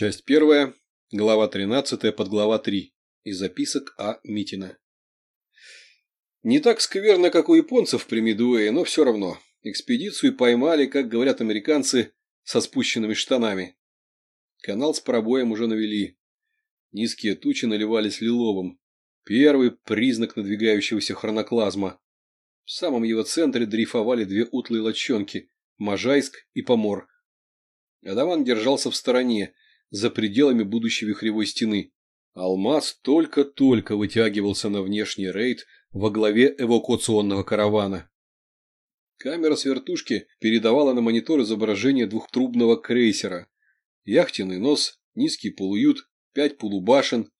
Часть первая, глава 13, подглава 3. Из записок А. Митина. Не так скверно, как у японцев при Медуэе, но все равно. Экспедицию поймали, как говорят американцы, со спущенными штанами. Канал с пробоем уже навели. Низкие тучи наливались лиловым. Первый признак надвигающегося хроноклазма. В самом его центре дрейфовали две утлые лодчонки – Можайск и Помор. Адаман держался в стороне, за пределами будущей вихревой стены. Алмаз только-только вытягивался на внешний рейд во главе эвакуационного каравана. Камера с вертушки передавала на монитор изображение двухтрубного крейсера. Яхтенный нос, низкий полуют, пять полубашен,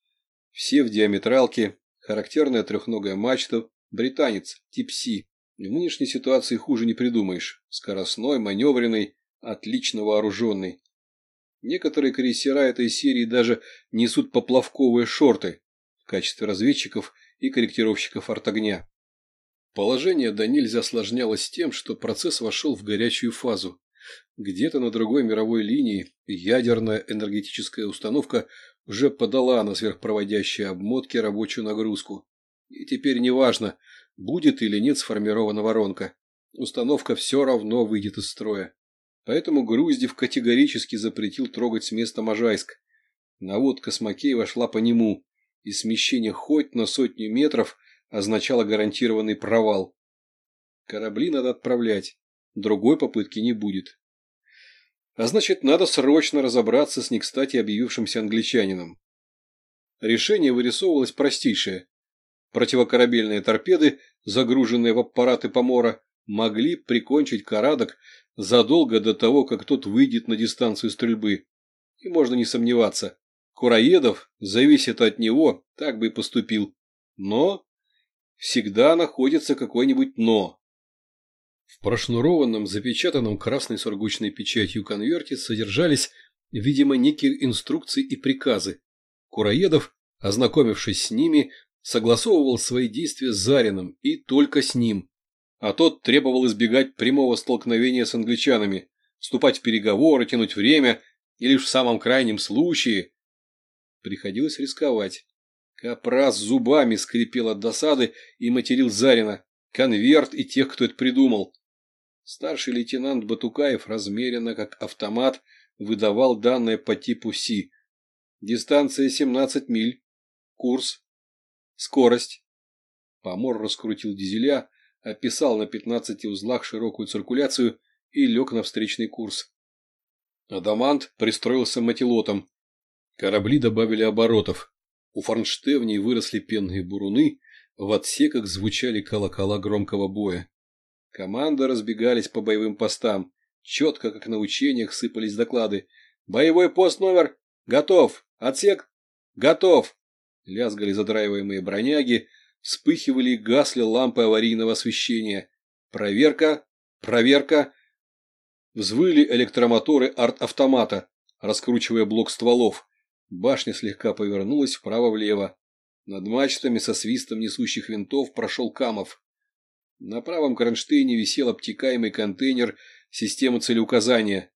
все в диаметралке, характерная трехногая мачта, британец, тип Си. В нынешней ситуации хуже не придумаешь. Скоростной, маневренный, отлично вооруженный. Некоторые крейсера этой серии даже несут поплавковые шорты в качестве разведчиков и корректировщиков артогня. Положение до нельзя осложнялось тем, что процесс вошел в горячую фазу. Где-то на другой мировой линии ядерная энергетическая установка уже подала на сверхпроводящие обмотки рабочую нагрузку. И теперь неважно, будет или нет сформирована воронка. Установка все равно выйдет из строя. Поэтому Груздев категорически запретил трогать с места Можайск. Наводка с Макеева вошла по нему, и смещение хоть на сотню метров означало гарантированный провал. Корабли надо отправлять, другой попытки не будет. А значит, надо срочно разобраться с некстати объявившимся англичанином. Решение вырисовывалось простейшее. Противокорабельные торпеды, загруженные в аппараты помора, могли прикончить карадок задолго до того, как тот выйдет на дистанцию стрельбы. И можно не сомневаться, Кураедов, зависит от него, так бы и поступил. Но всегда находится какое-нибудь «но». В прошнурованном, запечатанном красной сургучной печатью конверте содержались, видимо, некие инструкции и приказы. Кураедов, ознакомившись с ними, согласовывал свои действия с Зариным и только с ним а тот требовал избегать прямого столкновения с англичанами, вступать в переговоры, тянуть время и лишь в самом крайнем случае. Приходилось рисковать. Капрас зубами скрипел от досады и материл Зарина, конверт и тех, кто это придумал. Старший лейтенант Батукаев размеренно, как автомат, выдавал данные по типу Си. Дистанция 17 миль. Курс. Скорость. Помор раскрутил дизеля, описал на 15 узлах широкую циркуляцию и лег на встречный курс. Адамант пристроился мотилотом. Корабли добавили оборотов. У форнштевней выросли пенные буруны, в отсеках звучали колокола громкого боя. Команды разбегались по боевым постам. Четко, как на учениях, сыпались доклады. «Боевой пост номер! Готов! Отсек! Готов!» Лязгали задраиваемые броняги, Вспыхивали и гасли лампы аварийного освещения. Проверка, проверка. Взвыли электромоторы арт-автомата, раскручивая блок стволов. Башня слегка повернулась вправо-влево. Над мачтами со свистом несущих винтов прошел Камов. На правом кронштейне висел обтекаемый контейнер системы целеуказания.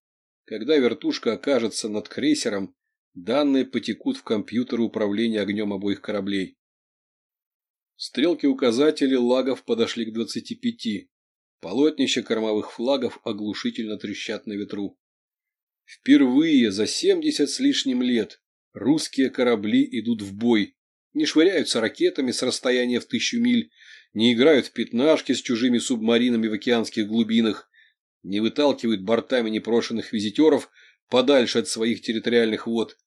Когда вертушка окажется над крейсером, данные потекут в компьютер управления огнем обоих кораблей. Стрелки указателей лагов подошли к двадцати пяти. Полотнища кормовых флагов оглушительно трещат на ветру. Впервые за семьдесят с лишним лет русские корабли идут в бой, не швыряются ракетами с расстояния в тысячу миль, не играют в пятнашки с чужими субмаринами в океанских глубинах, не выталкивают бортами непрошенных визитеров подальше от своих территориальных вод.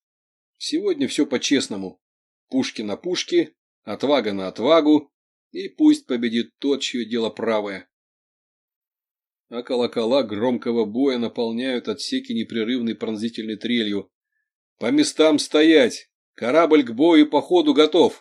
Сегодня все по-честному. Пушки на пушки, отвага на отвагу, и пусть победит тот, чье дело правое. А колокола громкого боя наполняют отсеки непрерывной пронзительной трелью. «По местам стоять! Корабль к бою по ходу готов!»